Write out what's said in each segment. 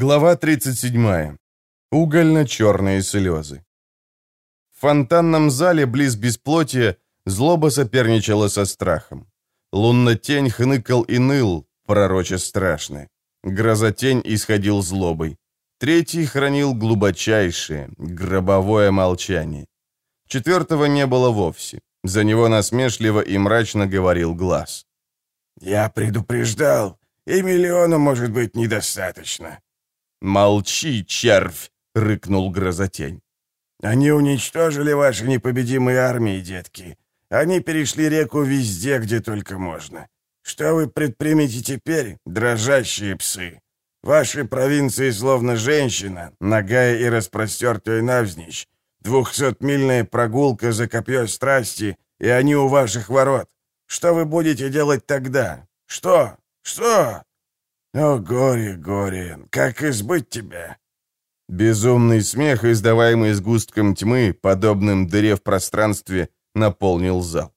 Глава 37. Угольно-черные слезы. В фонтанном зале близ бесплотия злоба соперничала со страхом. Луннотень хныкал и ныл, пророче страшное. Грозотень исходил злобой. Третий хранил глубочайшее, гробовое молчание. Четвертого не было вовсе. За него насмешливо и мрачно говорил глаз. «Я предупреждал, и миллиона может быть недостаточно». «Молчи, червь!» — рыкнул грозотень. «Они уничтожили ваши непобедимые армии, детки. Они перешли реку везде, где только можно. Что вы предпримете теперь, дрожащие псы? Ваши провинции словно женщина, ногая и распростертая навзничь. Двухсотмильная прогулка за копье страсти, и они у ваших ворот. Что вы будете делать тогда? Что? Что? О, горе, горе, как избыть тебя?» Безумный смех, издаваемый сгустком тьмы, подобным дыре в пространстве, наполнил зал.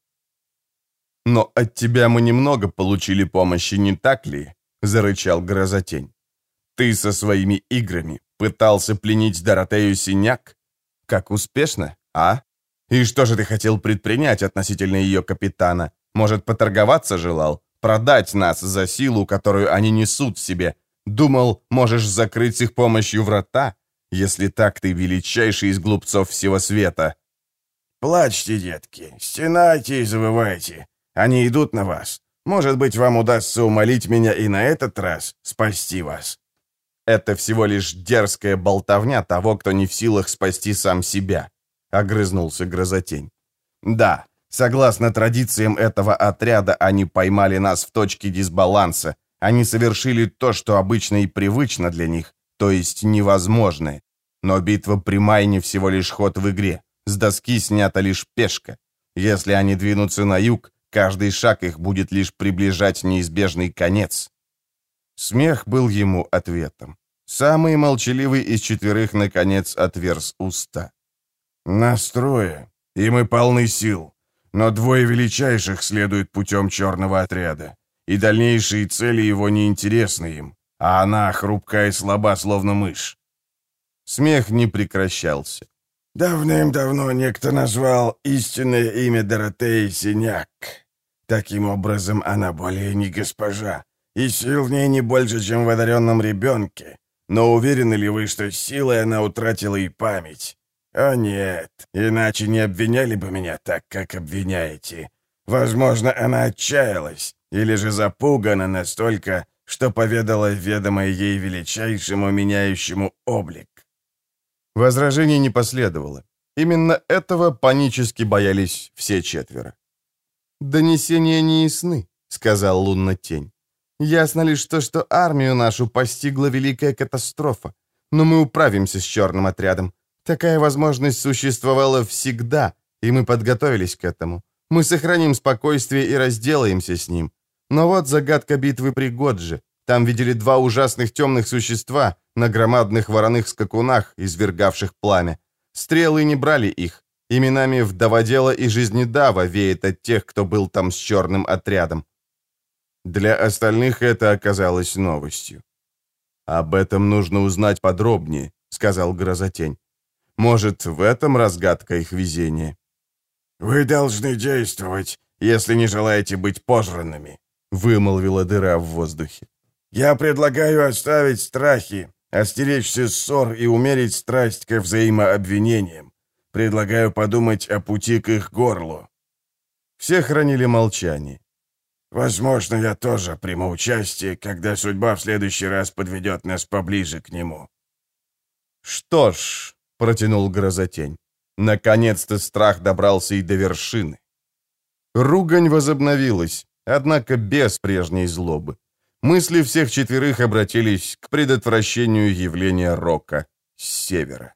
«Но от тебя мы немного получили помощи, не так ли?» — зарычал Грозотень. «Ты со своими играми пытался пленить Доротею Синяк? Как успешно, а? И что же ты хотел предпринять относительно ее капитана? Может, поторговаться желал? Продать нас за силу, которую они несут в себе? Думал, можешь закрыть их помощью врата? Если так, ты величайший из глупцов всего света». «Плачьте, детки, стенайте и завывайте. Они идут на вас. Может быть, вам удастся умолить меня и на этот раз спасти вас». «Это всего лишь дерзкая болтовня того, кто не в силах спасти сам себя», — огрызнулся Грозотень. «Да, согласно традициям этого отряда, они поймали нас в точке дисбаланса. Они совершили то, что обычно и привычно для них, то есть невозможное. Но битва при Майне всего лишь ход в игре. С доски снята лишь пешка. Если они двинутся на юг, каждый шаг их будет лишь приближать неизбежный конец. Смех был ему ответом. Самый молчаливый из четверых, наконец, отверз уста. «Настроя, и мы полны сил, но двое величайших следуют путем черного отряда, и дальнейшие цели его неинтересны им, а она хрупкая и слаба, словно мышь». Смех не прекращался. «Давным-давно некто назвал истинное имя Доротеи Синяк. Таким образом, она более не госпожа, и сил в ней не больше, чем в одаренном ребенке. Но уверены ли вы, что силой она утратила и память? О нет, иначе не обвиняли бы меня так, как обвиняете. Возможно, она отчаялась, или же запугана настолько, что поведала ведомое ей величайшему меняющему облик. Возражений не последовало. Именно этого панически боялись все четверо. «Донесения не ясны», — сказал Лунна Тень. «Ясно лишь то, что армию нашу постигла великая катастрофа. Но мы управимся с черным отрядом. Такая возможность существовала всегда, и мы подготовились к этому. Мы сохраним спокойствие и разделаемся с ним. Но вот загадка битвы при Годже. Там видели два ужасных темных существа на громадных вороных скакунах, извергавших пламя. Стрелы не брали их. Именами вдоводела и жизнедава веет от тех, кто был там с черным отрядом. Для остальных это оказалось новостью. «Об этом нужно узнать подробнее», — сказал Грозотень. «Может, в этом разгадка их везения?» «Вы должны действовать, если не желаете быть пожранными», — вымолвила дыра в воздухе. «Я предлагаю оставить страхи, остеречься ссор и умерить страсть к взаимообвинениям. Предлагаю подумать о пути к их горлу». Все хранили молчание. «Возможно, я тоже приму участие, когда судьба в следующий раз подведет нас поближе к нему». «Что ж», — протянул Грозотень, — «наконец-то страх добрался и до вершины». Ругань возобновилась, однако без прежней злобы. Мысли всех четверых обратились к предотвращению явления Рока с севера.